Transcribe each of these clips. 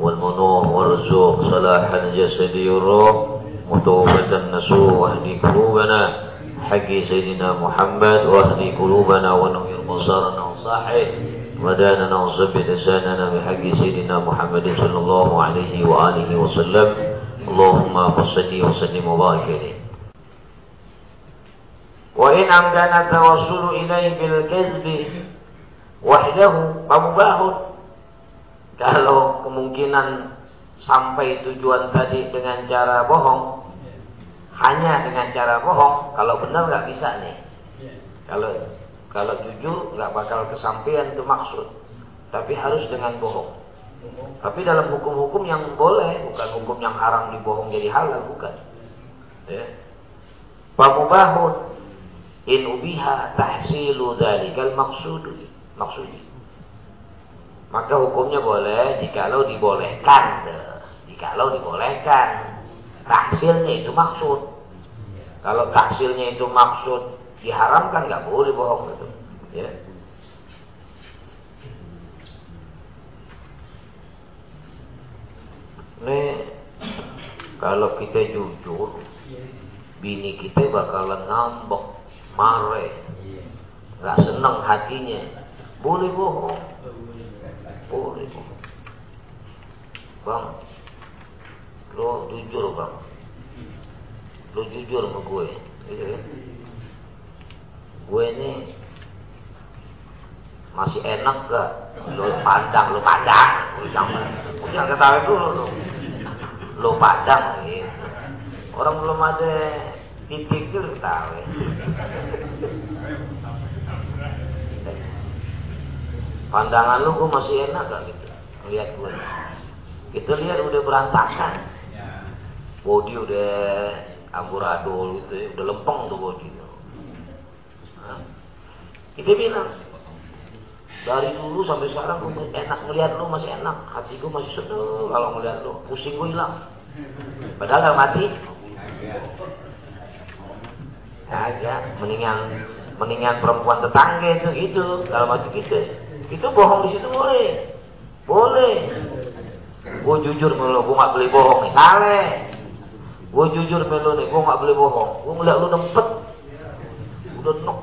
والمنوع والرزوق صلاح الجسد والروح متوبة النسوء واهدي قلوبنا. حق سيدنا محمد واهدي قلوبنا ونوير بصارنا وصاحي وداننا وثبت لساننا بحق سيدنا محمد صلى الله عليه وآله وسلم. اللهم صل وسلم وبارك عليه. وإن أمكن التوصل إليه بالكذب وحده فمباح. Kalau kemungkinan sampai tujuan tadi dengan cara bohong, hanya dengan cara bohong, kalau benar nggak bisa nih. Kalau kalau jujur nggak bakal kesampaian itu maksud, tapi harus dengan bohong. Tapi dalam hukum-hukum yang boleh, bukan hukum yang haram dibohong jadi halal, bukan. Ya. Pamubahun in ubiha tahsilu dalikal maksudu maksudi maka hukumnya boleh jikalau dibolehkan. Jikalau dibolehkan. Taksilnya itu maksud. Kalau taksilnya itu maksud diharamkan nggak boleh bohong itu. Ya. Nih, kalau kita jujur, bini kita bakalan ngambek, marah, nggak senang hatinya, boleh bohong. Boleh. Bang, lo jujur bang. Lo jujur sama gue. Gitu kan? Gue ini masih enak gak? Lo pandang, lo pandang. Jangan, jangan ketawa dulu lo. Lo pandang gitu. Orang belum ada titik itu ketawa. Pandangan lu gue masih enak gak gitu. Lihat gue Kita lihat udah berantakan. Body udah amburadul gitu ya Udah lempeng tuh body nah, Kita bilang dari dulu sampai sekarang gue enak ngeliat lu masih enak. Hati gue masih seneng kalau ngeliat lu. Pusing gue hilang. Padahal gak mati. Agak mendingan mendingan perempuan tetangga itu itu kalau mati kita itu bohong di situ boleh. Boleh. Gue jujur melu, gue gak beli bohong nih. Sale. Gue jujur melu nih, gue gak beli bohong. Gue ngeliat lu nempet. Udah nok.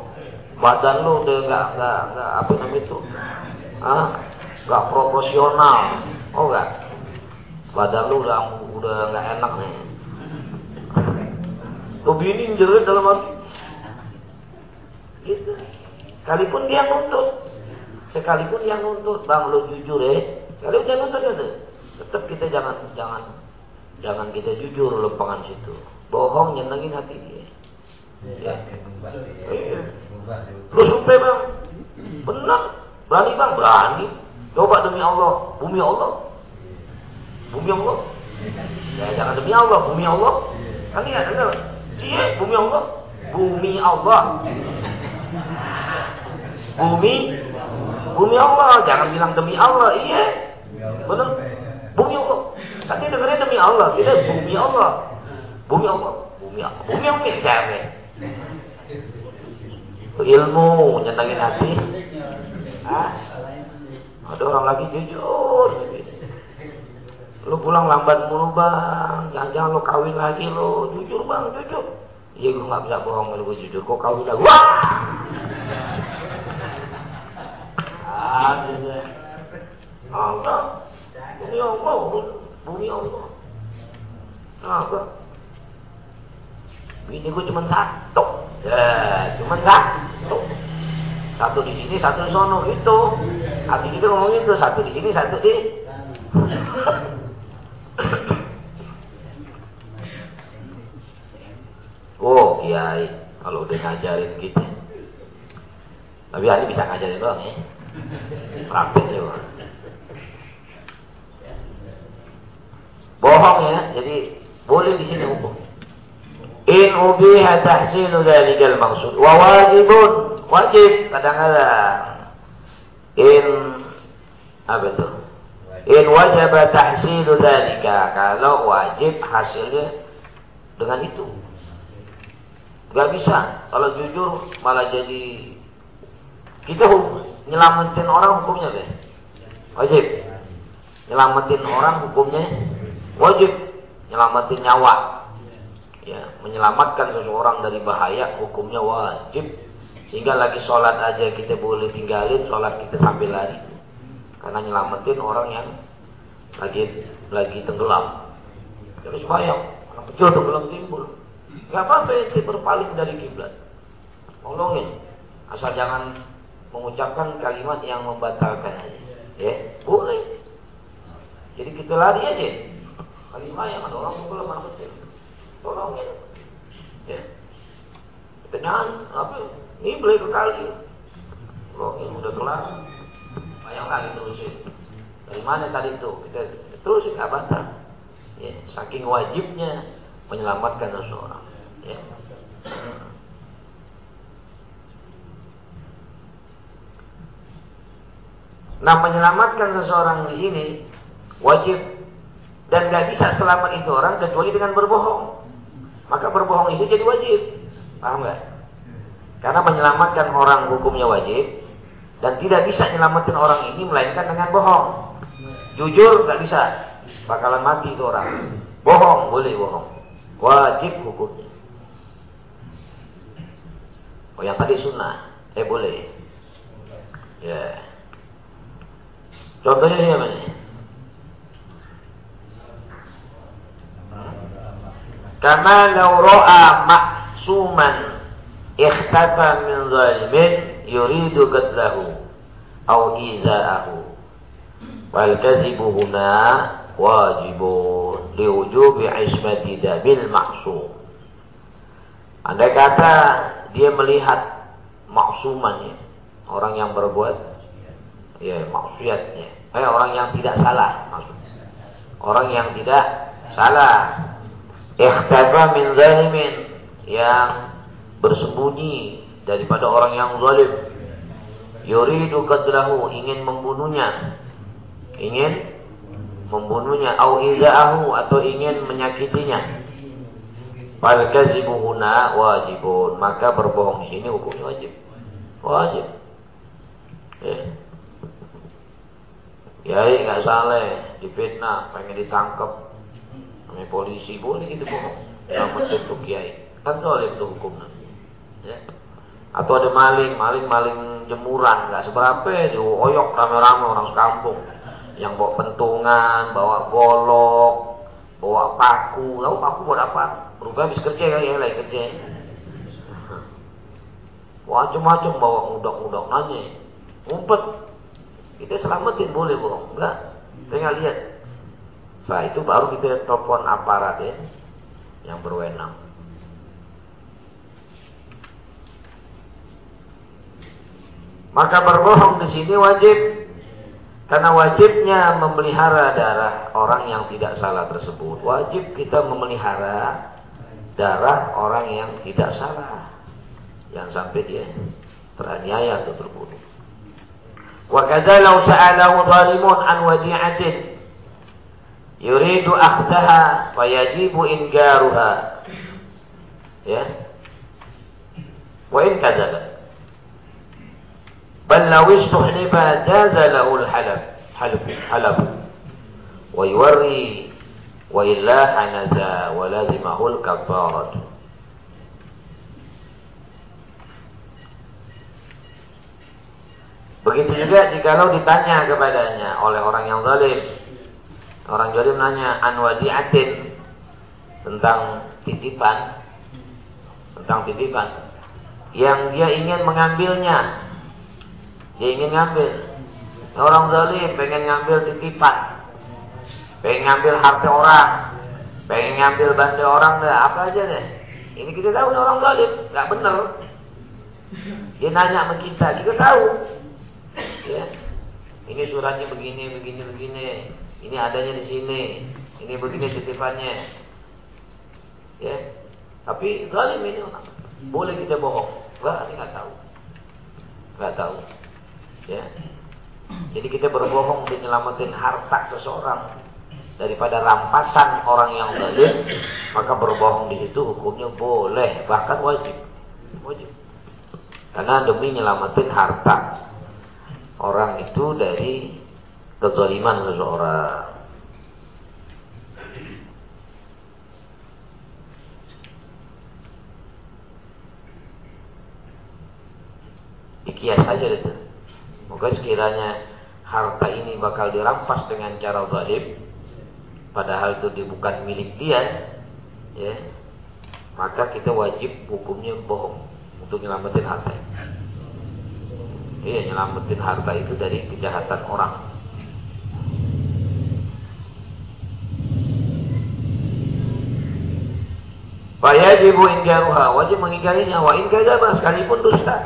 Badan lu udah gak, gak, gak apa namanya itu. Ah, gak proporsional. Oh gak? Badan lu udah udah gak enak nih. Tuh bini jerit dalam hati. Gitu. Kalipun dia nuntut. Sekalipun yang nuntut, bang lo jujur ya. Kalau dia nuntut itu, tetap kita jangan jangan jangan kita jujur lempangan situ. Bohong nyenengin hati dia. Ya. Iya. Lu sumpah bang, benar, berani bang, berani. Coba demi Allah, bumi Allah, bumi Allah. Ya jangan demi Allah, bumi Allah. Kan ya, dengar. Iya, bumi Allah, bumi Allah. Bumi Bumi Allah, jangan bilang demi Allah. Iya. Benar. Bumi Allah. Tadi dengerin demi Allah, tidak bumi Allah. Bumi Allah. Bumi Allah. Bumi milik siapa? Ilmu nyenangin hati. Hah? Ada orang lagi jujur. Lu pulang lambat mulu bang, jangan-jangan lu kawin lagi lu, jujur bang, jujur. Iya gue gak bisa bohong kalau gue jujur, kok kawin lagi? Wah! Ada Allah. Bumi Allah, bumi Allah. Apa? Ini gue cuma satu. Ya, cuma satu. Satu di sini, satu di sono itu. Hati kita ngomong itu, satu di sini, satu di. oh, kiai, kalau udah ngajarin kita. Tapi Ali bisa ngajarin doang ya. Praktek ya. Jadi boleh di sini hukum. In ubiha tahsinu dzalikal maksud wa wajibun wajib kadang-kadang in apa itu? In wajaba tahsilu dzalika kalau wajib hasilnya dengan itu. Gak bisa kalau jujur malah jadi kita nyelamatin orang hukumnya deh. Wajib. Nyelamatin orang hukumnya wajib. Nyelamatin nyawa. Ya menyelamatkan seseorang dari bahaya hukumnya wajib. Sehingga lagi sholat aja kita boleh tinggalin sholat kita sambil lari. Karena nyelamatin orang yang lagi lagi tenggelam. Terus bayang anak kecil tenggelam timbul. Nggak apa-apa berpaling dari kiblat. Tolongin. Asal jangan mengucapkan kalimat yang membatalkan aja. Ya boleh. Jadi kita lari aja. Kalimat yang ada orang tenggelam anak kecil tolongin. Ya. Kita apa? Ini boleh ke kali. Tolongin udah kelar. Bayang lagi terusin dari mana tadi itu? Kita terusin nggak bantah ya saking wajibnya menyelamatkan seseorang. Ya Nah menyelamatkan seseorang di sini wajib dan gak bisa selamat itu orang kecuali dengan berbohong. Maka berbohong itu jadi wajib. Paham nggak? Karena menyelamatkan orang hukumnya wajib dan tidak bisa menyelamatkan orang ini melainkan dengan bohong. Jujur nggak bisa, bakalan mati itu orang. Bohong boleh bohong, wajib hukumnya. Oh yang tadi sunnah, eh boleh. Ya. Yeah. Contohnya siapa nih? Kama law ra'a ma'suman ikhtafa min zalimin yuridu qatlahu aw iza'ahu wal kadhibu huna wajibun liwujubi ismati dabil ma'sum Andai kata dia melihat maksuman ya, orang yang berbuat ya maksiatnya, eh orang yang tidak salah maksud. Orang yang tidak salah. Ikhtafa min zalimin yang bersembunyi daripada orang yang zalim. Yuridu qadrahu ingin membunuhnya. Ingin membunuhnya. Au izaahu atau ingin menyakitinya. Fal kazibu huna wajibun. Maka berbohong di sini hukumnya wajib. Wajib. Ya ya nggak salah. Difitnah pengen ditangkap namanya polisi boleh gitu bohong selamat itu kiai. Kan boleh itu hukumnya. Ya. Atau ada maling maling maling jemuran nggak seberapa. Oyok rame-rame orang sekampung. Yang bawa pentungan bawa golok bawa paku. Lalu paku buat apa? Berubah habis kerja ya lagi kerja. Macam-macam bawa mudak-mudak nanya. Ngumpet kita selamatin boleh bohong enggak tinggal lihat setelah itu baru kita telepon aparat ya yang berwenang. Maka berbohong di sini wajib karena wajibnya memelihara darah orang yang tidak salah tersebut. Wajib kita memelihara darah orang yang tidak salah. Yang sampai dia teraniaya atau terbunuh. Wa kadza law sa'alahu zalimun an wadi'atin yuridu akhdaha fayajibu ingaruha ya wa in kadzaba bal law istuhlifa jaza lahu al-halab halab halab wa yuwarri wa illa hanaza wa lazimahu al-kafarat Begitu juga jikalau ditanya kepadanya oleh orang yang zalim Orang Jawa nanya anwadiatin tentang titipan, tentang titipan yang dia ingin mengambilnya. Dia ingin ngambil. Orang zalim pengen ngambil titipan. Pengen ngambil harta orang. Pengen ngambil benda orang deh, apa aja deh. Ini kita tahu orang zalim, nggak benar. Dia nanya sama kita, kita tahu. Ya. Ini suratnya begini, begini, begini. Ini adanya di sini. ini begini titipannya. Ya. Tapi zalim ini boleh kita bohong. Enggak, ini nggak tahu. Nggak tahu. Ya. Jadi kita berbohong untuk menyelamatkan harta seseorang daripada rampasan orang yang zalim, maka berbohong di situ hukumnya boleh, bahkan wajib. Wajib. Karena demi menyelamatkan harta orang itu dari kezaliman seseorang. Dikias saja itu. Moga sekiranya harta ini bakal dirampas dengan cara zalim, padahal itu bukan milik dia, ya, maka kita wajib hukumnya bohong untuk nyelamatin harta. Iya, nyelamatin harta itu dari kejahatan orang. Fayajibu ingkaruha, wajib mengingkarinya wa in kadzaba sekalipun dusta.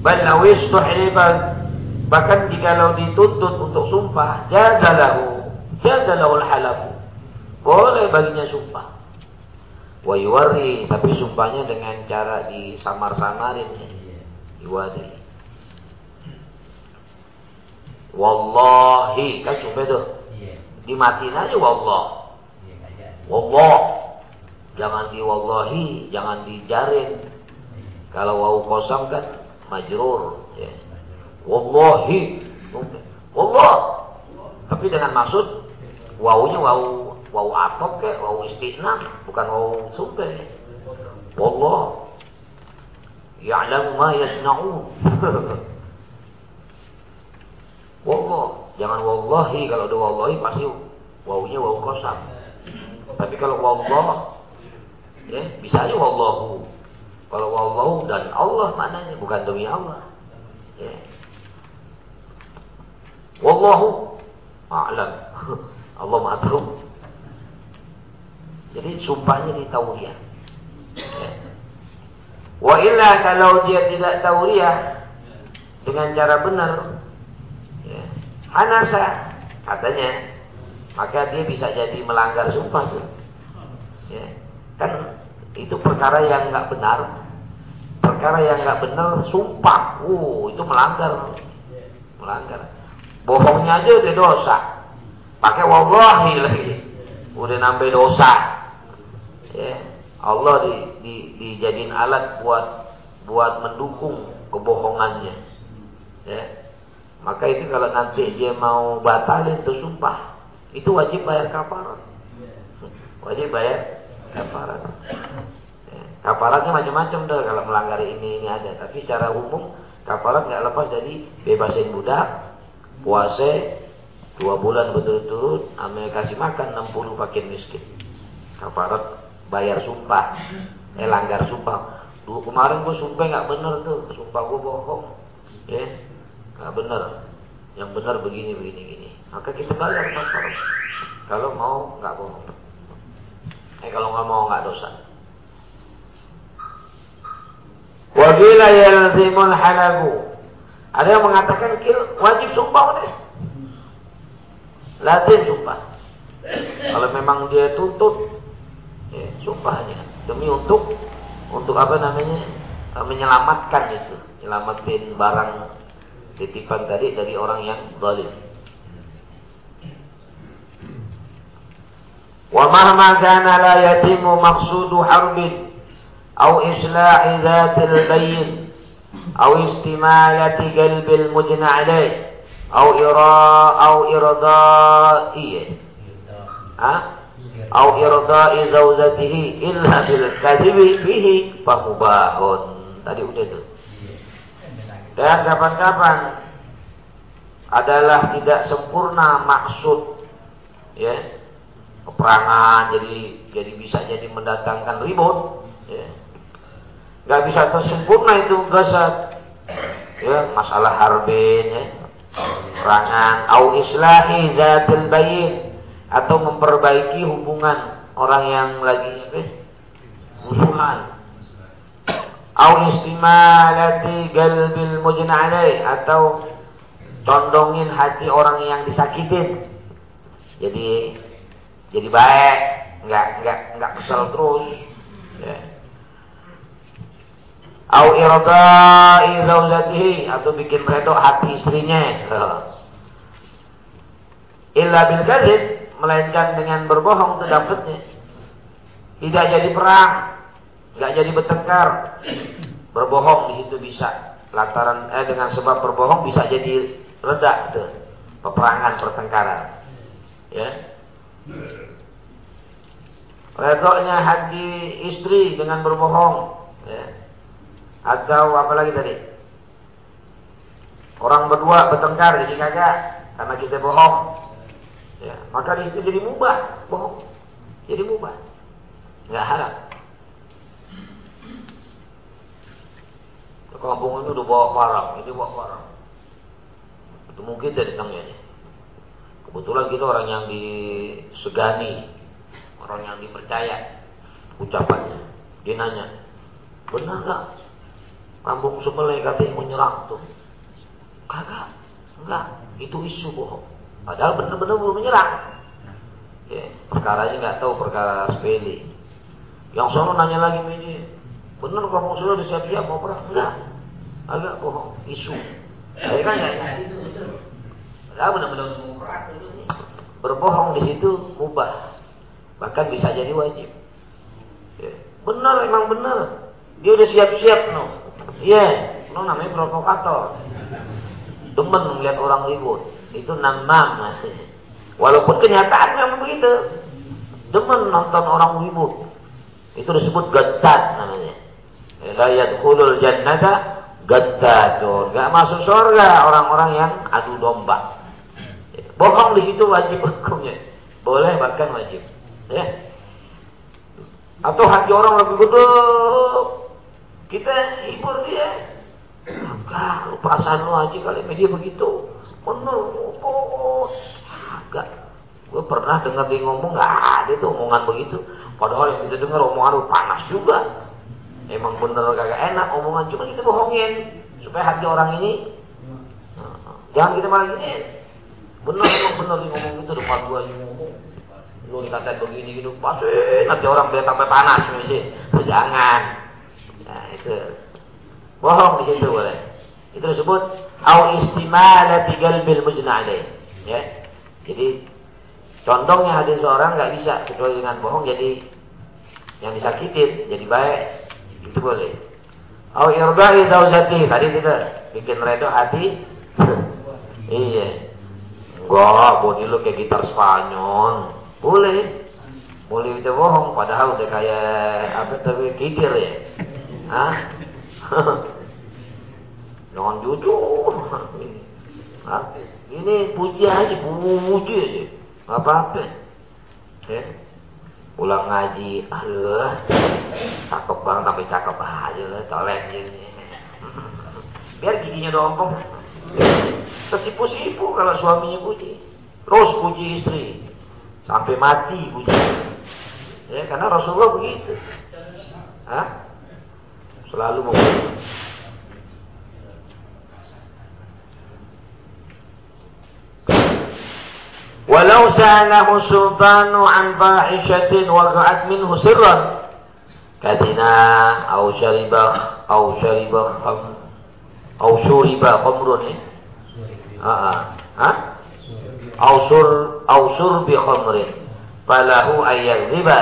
Bal nawis tuhriban bahkan jikalau dituntut untuk sumpah, jazalahu jazalahul halafu. Boleh baginya sumpah. Wa yuwari, tapi sumpahnya dengan cara disamar-samarin. Iwadi. Wallahi, kan sumpah itu. Dimatiin aja wallah. Wallah. Jangan di wallahi, jangan dijarin. Kalau wau kosong kan majrur. Ya. Wallahi. Wallah. Tapi dengan maksud wawunya wau wau atop ke wau istina bukan wau sumpah. Wallah. Ya'lamu ma yasna'un. Wallah. Jangan wallahi kalau ada wallahi pasti wawunya wau kosong. Tapi kalau wallah ya bisa aja wallahu. Kalau wallahu dan Allah maknanya bukan demi Allah. Ya. Wallahu a'lam. Allah Maha tahu. Jadi sumpahnya di tauriah. Ya. Wa illa kalau dia tidak tauriah dengan cara benar, anasa katanya, maka dia bisa jadi melanggar sumpah tuh. Ya. Kan itu perkara yang nggak benar. Perkara yang nggak benar, sumpah, uh, itu melanggar, melanggar. Bohongnya aja udah dosa. Pakai wallahi lagi. Udah nambah dosa. Ya. Allah di, di, dijadiin alat buat buat mendukung kebohongannya. Ya. Maka itu kalau nanti dia mau batalin itu sumpah, itu wajib bayar kafarat. Wajib bayar kafarat. Ya. Macam-macam deh kalau melanggar ini ini ada. Tapi secara umum kafarat nggak lepas dari bebasin budak, puasa dua bulan berturut-turut, ame kasih makan 60 fakir miskin. Kafarat bayar sumpah, eh langgar sumpah. Dulu kemarin gue sumpah nggak bener tuh, sumpah gue bohong, ya nggak bener. Yang benar begini begini gini. Maka kita bayar kafarat. Kalau mau nggak bohong. Eh kalau nggak mau nggak dosa. Wabila yalzimul halabu ada yang mengatakan kil wajib sumpah deh. Lazim sumpah. Kalau memang dia tuntut, ya, sumpahnya demi untuk untuk apa namanya menyelamatkan itu, menyelamatin barang titipan tadi dari orang yang zalim. Wa mahma kana la yatimu maqsudu harbin au isla'i dhatil bayyin أو استمالة قلب المجنى عليه أو إراء أو إرضائه أو إرضاء زوجته إلا بالكذب به فمباح tadi udah itu dan kapan-kapan adalah tidak sempurna maksud ya peperangan jadi jadi bisa jadi mendatangkan ribut ya Gak bisa tersempurna itu gasat. Ya, masalah harbin ya. Perangan au islahi zatil bayin atau memperbaiki hubungan orang yang lagi apa? musuhan. Au istimalati galbil mujna atau condongin hati orang yang disakitin. Jadi jadi baik, nggak nggak nggak kesel terus. Ya. Au irda'i zaujatihi atau bikin redho hati istrinya. Illa bil kadzib melainkan dengan berbohong itu dapatnya. Tidak jadi perang, nggak jadi bertengkar. Berbohong di situ bisa. Lantaran eh dengan sebab berbohong bisa jadi reda tuh peperangan pertengkaran. Ya. Redoknya hati istri dengan berbohong. Ya atau apa lagi tadi? Orang berdua bertengkar jadi kagak karena kita bohong. Ya, maka itu jadi mubah, bohong. Jadi mubah. Enggak haram. Kampung itu udah bawa barang, ini bawa barang. Itu mungkin dari tangnya. Kebetulan kita orang yang disegani, orang yang dipercaya ucapannya. Dia nanya, benar gak Kampung Sumele katanya menyerang tuh. Kagak. Enggak. Itu isu bohong. Padahal benar-benar belum menyerang. Ya, perkaranya nggak tahu perkara sepele. Yang sono nanya lagi ini, benar kamu sudah siap-siap mau perang? Enggak. Agak bohong, isu. Saya kan ya. Padahal benar-benar mau perang Berbohong di situ mubah. Bahkan bisa jadi wajib. Ya. Benar, emang benar. Dia udah siap-siap no. Iya, yeah, lo namanya provokator. Demen melihat orang ribut. Itu namam. Walaupun kenyataan memang begitu. Demen nonton orang ribut. Itu disebut gatat namanya. La yadkhulul jannata gattatun. Gak masuk surga orang-orang yang adu domba. Bohong di situ wajib hukumnya. Boleh bahkan wajib. Ya. Atau hati orang lebih gedung kita hibur dia. Enggak, lu perasaan lu aja kali media begitu. Bener, oh, agak. Gue pernah dengar dia ngomong, nggak ada tuh omongan begitu. Padahal yang kita dengar omongan lu panas juga. Emang bener kagak enak omongan, cuma kita bohongin. Supaya hati orang ini, jangan kita malah gini. Bener, emang bener dia ngomong gitu depan gua ngomong. Lu dikatain begini gitu, pasti nanti orang biar sampai panas sih. Jangan. Nah, itu bohong di situ boleh. Itu disebut au istimalati qalbil mujna alaih. Ya. Jadi contohnya hadis seorang nggak bisa kecuali dengan bohong jadi yang disakitin jadi baik itu boleh. Au irda'i zaujati tadi kita bikin redo hati. iya. Enggak, bodi lu kayak gitar Spanyol. Boleh. Boleh itu bohong padahal udah kayak apa tapi kikir ya. Hah? Jangan jujur. Hah? Ini puji aja, puji aja. Apa-apa. Ya. Pulang ngaji, aduh, cakep banget tapi cakep aja lah, colek gini. Biar giginya dompong. Tersipu-sipu kalau suaminya puji. Terus puji istri. Sampai mati puji. Ya, karena Rasulullah begitu. Hah? selalu memuji. Walau sa'alahu sultanu an fahishatin waqa'at minhu sirran. Kadina au syariba au syariba kham au syuriba khamrun ha ha? Au sur au surbi khamrin falahu ayyadhiba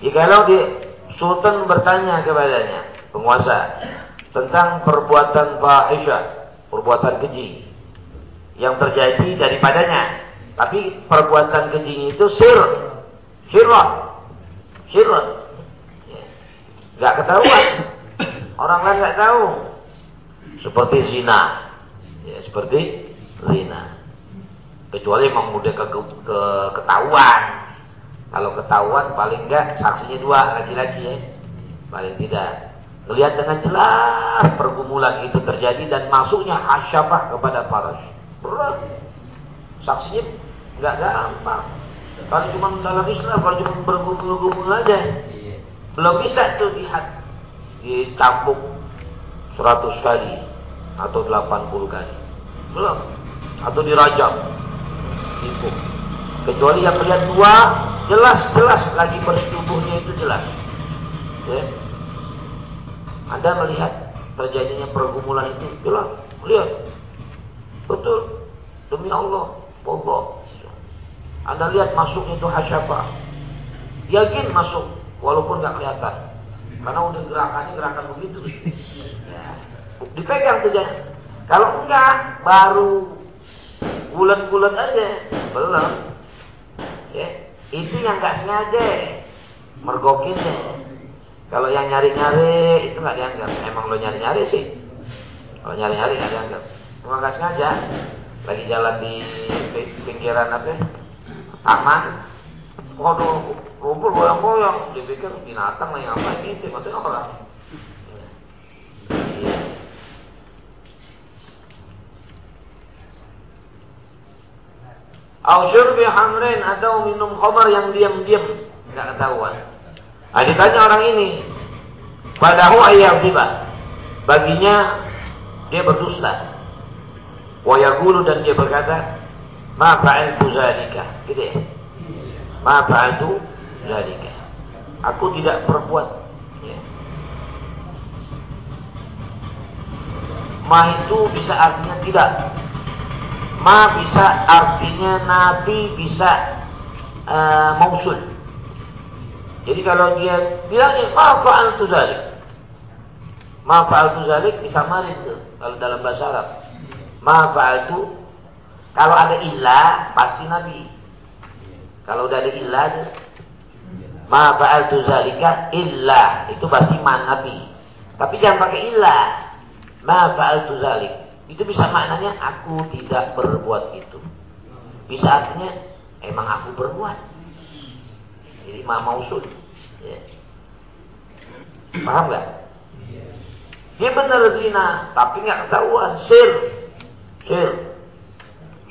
jikalau dia Sultan bertanya kepadanya, penguasa, tentang perbuatan fahisyah, perbuatan keji yang terjadi daripadanya. Tapi perbuatan keji itu sir, sirron, sirron. Ya. Gak ketahuan. Orang lain gak tahu. Seperti zina. Ya, seperti zina. Kecuali memang mudah ke, ke, ketahuan. Kalau ketahuan paling enggak saksinya dua laki-laki ya. Paling tidak. Melihat dengan jelas pergumulan itu terjadi dan masuknya hasyabah kepada para berat. Saksinya enggak gampang. Kalau cuma dalam Islam, kalau cuma bergumul-gumul aja, belum bisa tuh lihat dicambuk 100 kali atau 80 kali. Belum. Atau dirajam. Tipu. Kecuali yang melihat dua, jelas-jelas lagi bersetubuhnya itu jelas. Ya. Anda melihat terjadinya pergumulan itu jelas, lihat. Betul. Demi Allah, Allah. Anda lihat masuknya itu hasyafa. Yakin masuk, walaupun nggak kelihatan. Karena udah gerakannya gerakan begitu. Ya. Dipegang tuh Kalau enggak, baru bulan-bulan aja, belum. Ya. Itu yang nggak sengaja, mergokinnya. Kalau yang nyari-nyari itu nggak dianggap. Emang lo nyari-nyari sih. Kalau nyari-nyari nggak dianggap. Cuma nggak sengaja. Lagi jalan di pinggiran apa? Aman. Waduh, rumpul goyang-goyang. Dipikir binatang lah yang apa ini? Maksudnya orang. Iya. Au syurbi hamrin atau minum khamar yang diam-diam nggak ketahuan. Nah, ditanya orang ini, padahu ayat tiba. Baginya dia berdusta. Wa yaqulu dan dia berkata, "Ma fa'altu zalika." Gitu ya. Ma fa'altu zalika. Aku tidak berbuat ya. Ma itu bisa artinya tidak Ma bisa artinya Nabi bisa uh, mausul. Jadi kalau dia bilangnya ma fa'al tu zalik. Ma fa'al tu zalik disamarin tuh kalau dalam bahasa Arab. Ma fa'al tu kalau ada ilah pasti Nabi. Kalau udah ada ilah ma fa'al tu zalika illa itu pasti man Nabi. Tapi jangan pakai ilah. Ma fa'al tu zalik. Itu bisa maknanya aku tidak berbuat itu. Bisa artinya emang aku berbuat. Jadi ma mausul. Ya. Paham nggak? Dia benar zina, tapi nggak ketahuan. Sir, sir.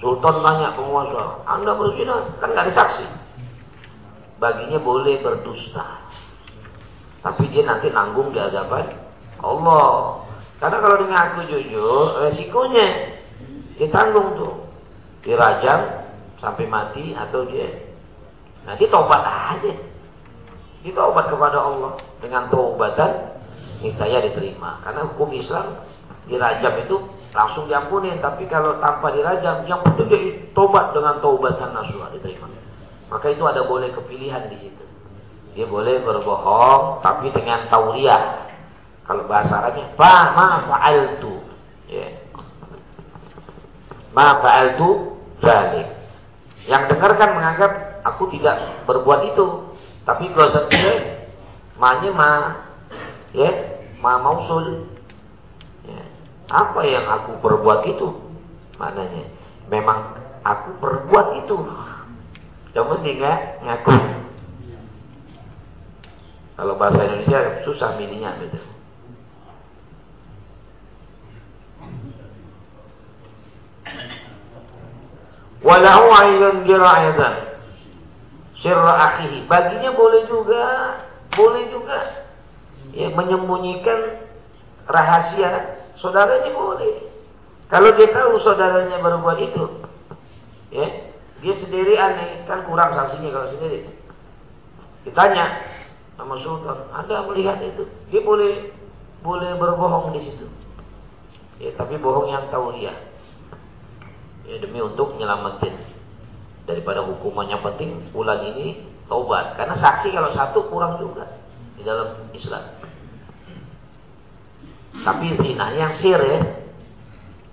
Sultan banyak penguasa. Anda berzina, kan nggak ada saksi. Baginya boleh berdusta. Tapi dia nanti nanggung di hadapan Allah. Karena kalau dia ngaku jujur, resikonya ditanggung tuh. Dirajam sampai mati atau dia nanti tobat aja. Kita obat kepada Allah dengan taubatan niscaya diterima. Karena hukum Islam dirajam itu langsung diampuni, tapi kalau tanpa dirajam, yang penting dia tobat dengan taubatan nasuha diterima. Maka itu ada boleh kepilihan di situ. Dia boleh berbohong, tapi dengan tauriah, kalau bahasa Arabnya, fa ma fa'altu. Ya. Ma fa'altu zalik. Yang dengar kan menganggap aku tidak berbuat itu. Tapi kalau saya manya ma ya, ma mausul. Apa yang aku perbuat itu? Maknanya memang aku perbuat itu. Cuma dia ngaku. Kalau bahasa Indonesia susah mininya gitu. Walahu ayun jira'adan. Sirra akhihi. Baginya boleh juga. Boleh juga. Ya, menyembunyikan rahasia saudaranya boleh. Kalau dia tahu saudaranya berbuat itu. Ya, dia sendiri aneh. Kan kurang sanksinya kalau sendiri. Ditanya sama Sultan. Anda melihat itu. Dia boleh boleh berbohong di situ. Ya, tapi bohong yang tahu dia ya, demi untuk nyelamatin daripada hukuman yang penting bulan ini taubat karena saksi kalau satu kurang juga di dalam Islam tapi zina yang sir ya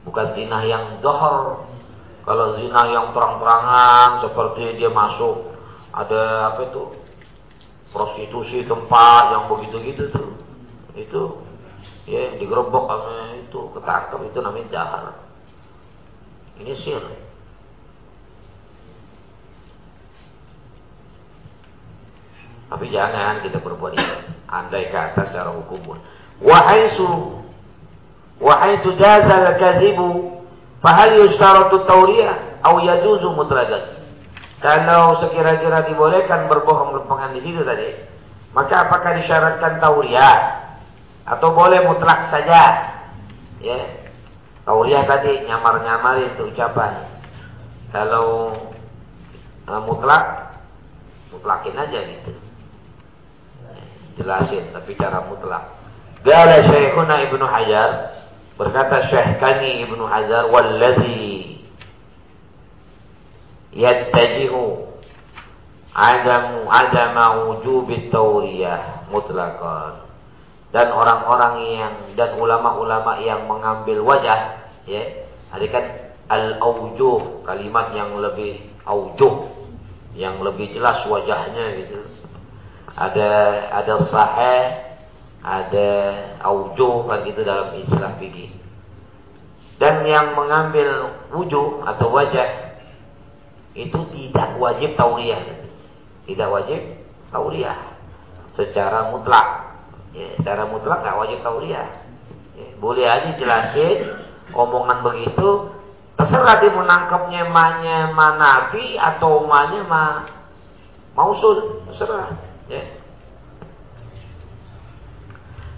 bukan zina yang dohor kalau zina yang terang-terangan seperti dia masuk ada apa itu prostitusi tempat yang begitu-gitu tuh itu ya digerobok sama itu ketangkep itu namanya jahar ini sir. Tapi jangan kita berbuat itu. Andai kata secara hukum pun. Wahaisu wahaisu jazal kazibu fahal yushtaratu tawriyah atau yajuzu mutradat. Kalau sekira-kira dibolehkan berbohong lempengan di situ tadi, maka apakah disyaratkan tauriyah atau boleh mutlak saja? Ya, Tauliah tadi nyamar-nyamar itu ucapan. Kalau uh, mutlak, mutlakin aja gitu. Jelasin, tapi cara mutlak. Gala Syekhuna Ibnu Hajar berkata Syekh kami Ibnu Hajar walladzi yattajihu adamu adama wujubi tauriyah mutlaqan. Dan orang-orang yang dan ulama-ulama yang mengambil wajah ya ada kan al aujuh kalimat yang lebih aujuh yang lebih jelas wajahnya gitu. Ada ada sahih ada aujuh kan gitu dalam istilah fikih dan yang mengambil wujud atau wajah itu tidak wajib tauriyah tidak wajib tauriyah secara mutlak Ya, secara mutlak nggak wajib tauriah. Ya, boleh aja jelasin omongan begitu. Terserah dia menangkapnya manya manafi atau manya ma mausul. Terserah. Ya.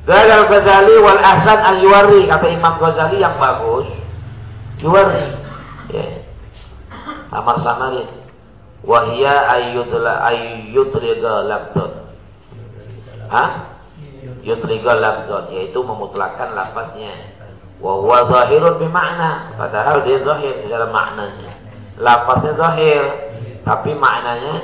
Gagal Ghazali wal Ahsan al Yuwari kata Imam Ghazali yang bagus. Yuwari. Ya. Samar-samar ya. Wahia ayyudla ayyudriga labdun. Hah? yutriga lafzon yaitu memutlakkan lafaznya wa huwa zahirun bimakna padahal dia zahir secara maknanya lafaznya zahir tapi maknanya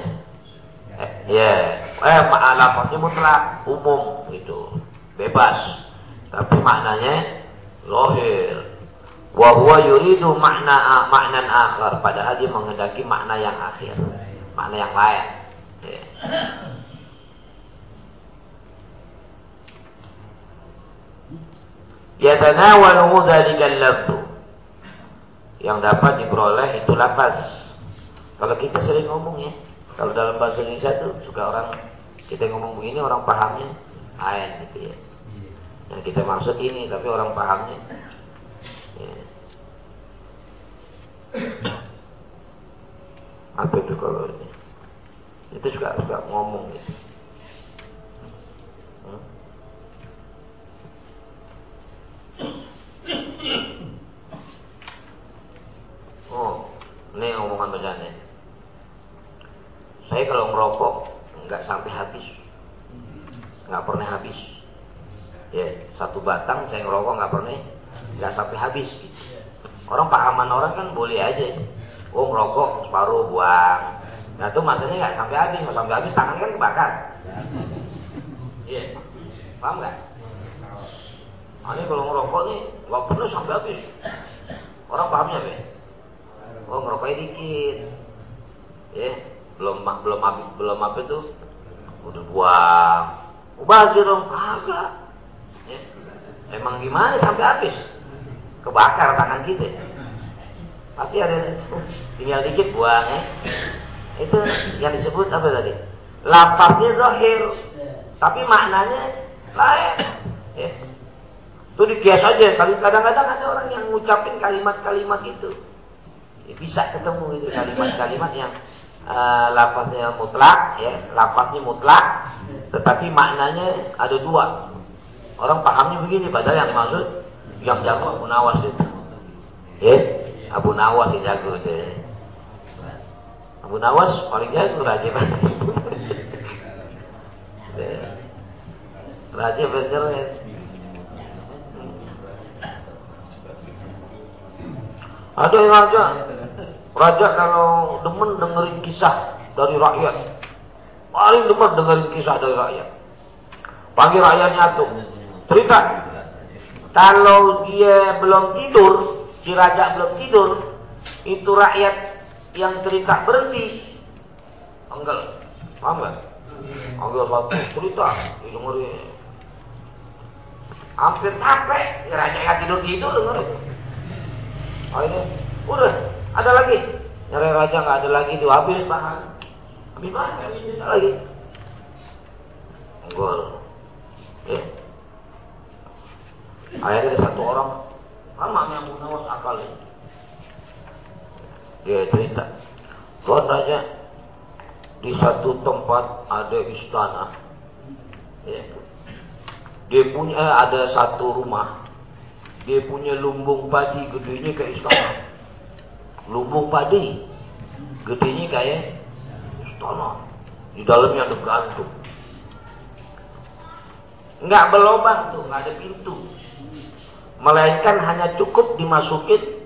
eh, ya eh lafaznya mutlak umum itu bebas tapi maknanya zahir wa huwa yuridu makna maknan akhar padahal dia menghendaki makna yang akhir makna yang lain ya. yatanawalu dzalikal lafzu yang dapat diperoleh itu lafaz. Kalau kita sering ngomong ya, kalau dalam bahasa Indonesia tuh suka orang kita ngomong begini orang pahamnya ain gitu ya. Yang kita maksud ini tapi orang pahamnya ya. Apa itu kalau ini? Itu juga suka ngomong gitu. Oh, ini omongan bacanya. Saya kalau ngerokok nggak sampai habis, nggak pernah habis. Ya, satu batang saya ngerokok nggak pernah, nggak sampai habis. Orang pahaman orang kan boleh aja. Oh ngerokok separuh buang. Nah itu masanya nggak sampai habis, nggak sampai habis tangan kan kebakar. Iya, paham nggak? Nah, ini kalau ngerokok nih nggak pernah sampai habis. Orang pahamnya be? Oh ngerokoknya dikit. Ya, belum belum habis belum apa itu udah buang. Ubah dong kagak. Emang gimana sampai habis? Kebakar tangan kita. Pasti ada tinggal dikit buang ya. Itu yang disebut apa tadi? Lapasnya zahir, tapi maknanya lain. Ya. Itu dikias aja. Kadang-kadang ada orang yang ngucapin kalimat-kalimat itu. Ya, bisa ketemu itu kalimat-kalimat yang uh, lapasnya mutlak, ya, lapasnya mutlak, tetapi maknanya ada dua. Orang pahamnya begini, padahal yang dimaksud yang jago Abu Nawas itu. Ya, Abu Nawas yang jago itu. Abu Nawas paling jago raja Raja bener ya. Ada raja. Raja kalau demen dengerin kisah dari rakyat. Paling demen dengerin kisah dari rakyat. Panggil rakyatnya tuh. Cerita. Kalau dia belum tidur, si raja belum tidur, itu rakyat yang cerita berhenti. Enggak. Paham gak? Enggak satu cerita. Dengerin. Hampir capek. Raja yang tidur-tidur dengerin. Oh ini udah ada lagi. Nyari raja nggak ada lagi itu habis bahan. Habis bahan ada lagi. Gol. Ya. Akhirnya ada satu orang sama yang Nawas akal. Dia cerita, Tuan Raja di satu tempat ada istana. Ya. Dia punya eh, ada satu rumah dia punya lumbung padi gedenya kayak istana. Lumbung padi gedenya kayak tanah. Di dalamnya ada gantung. Enggak berlobang tuh, enggak ada pintu. Melainkan hanya cukup dimasukin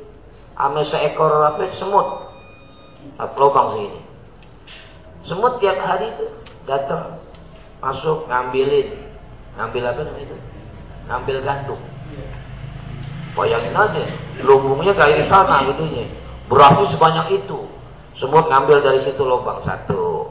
ame seekor apa semut. Satu lubang sini. Semut tiap hari itu datang masuk ngambilin. Ngambil apa namanya itu? Ngambil gantung. Bayangin aja lumbungnya kayak di sana nya berarti sebanyak itu. Semut ngambil dari situ lubang satu.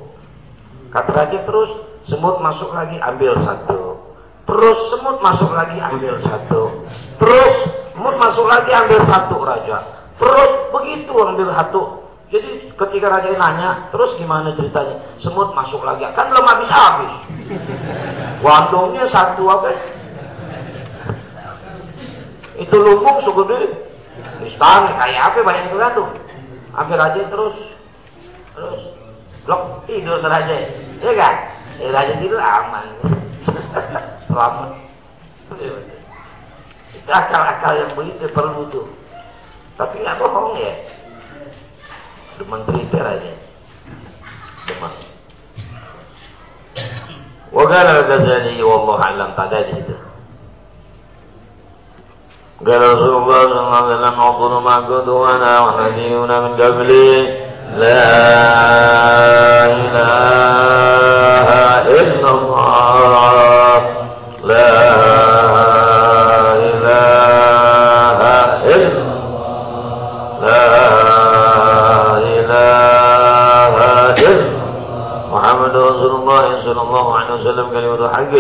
Kata raja terus semut masuk lagi ambil satu. Terus semut masuk lagi ambil satu terus masuk lagi ambil satu raja terus begitu ambil satu jadi ketika raja nanya, terus gimana ceritanya? Semut masuk lagi, kan belum habis-habis. Wandongnya satu apa? Itu lumbung segede istana kayak apa banyak itu tuh. Akhir raja terus terus blok tidur raja, ya kan? Ya raja tidur aman, selamat Itu akal-akal yang begitu perlu tuh. Tapi nggak bohong ya demen Twitter aja demen وقال الغزالي والله أعلم tak ada di situ قال رسول الله صلى الله عليه وسلم أفضل ما كنت أنا ونبيون من قبلي لا إله إلا صلى الله عليه وسلم كلمة حق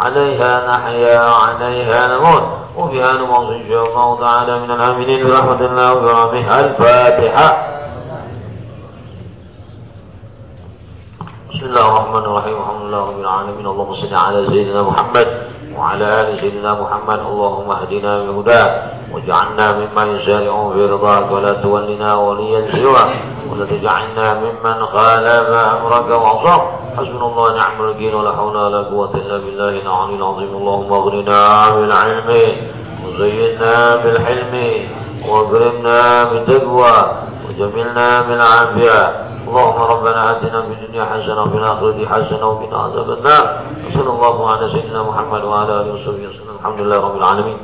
عليها نحيا عليها نموت وفيها نموت إن شاء الله تعالى من الآمنين برحمة الله وكرامه الفاتحة بسم الله الرحمن الرحيم الحمد لله رب العالمين اللهم صل على سيدنا محمد وعلى آل سيدنا محمد اللهم اهدنا بهداك واجعلنا ممن يسارعون في رضاك ولا تولنا وليا سواك ولا تجعلنا ممن خالف أمرك وعصاك حسبنا الله ونعم الوكيل ولا حول ولا قوة إلا بالله العلي العظيم. اللهم أغننا بالعلم وزينا بالحلم وأكرمنا بالتقوى وجملنا بالعافية. اللهم ربنا آتنا في الدنيا حسنة وفي الآخرة حسنة وقنا عذاب النار. وصلى الله على سيدنا محمد وعلى آله وصحبه وسلم. الحمد لله رب العالمين.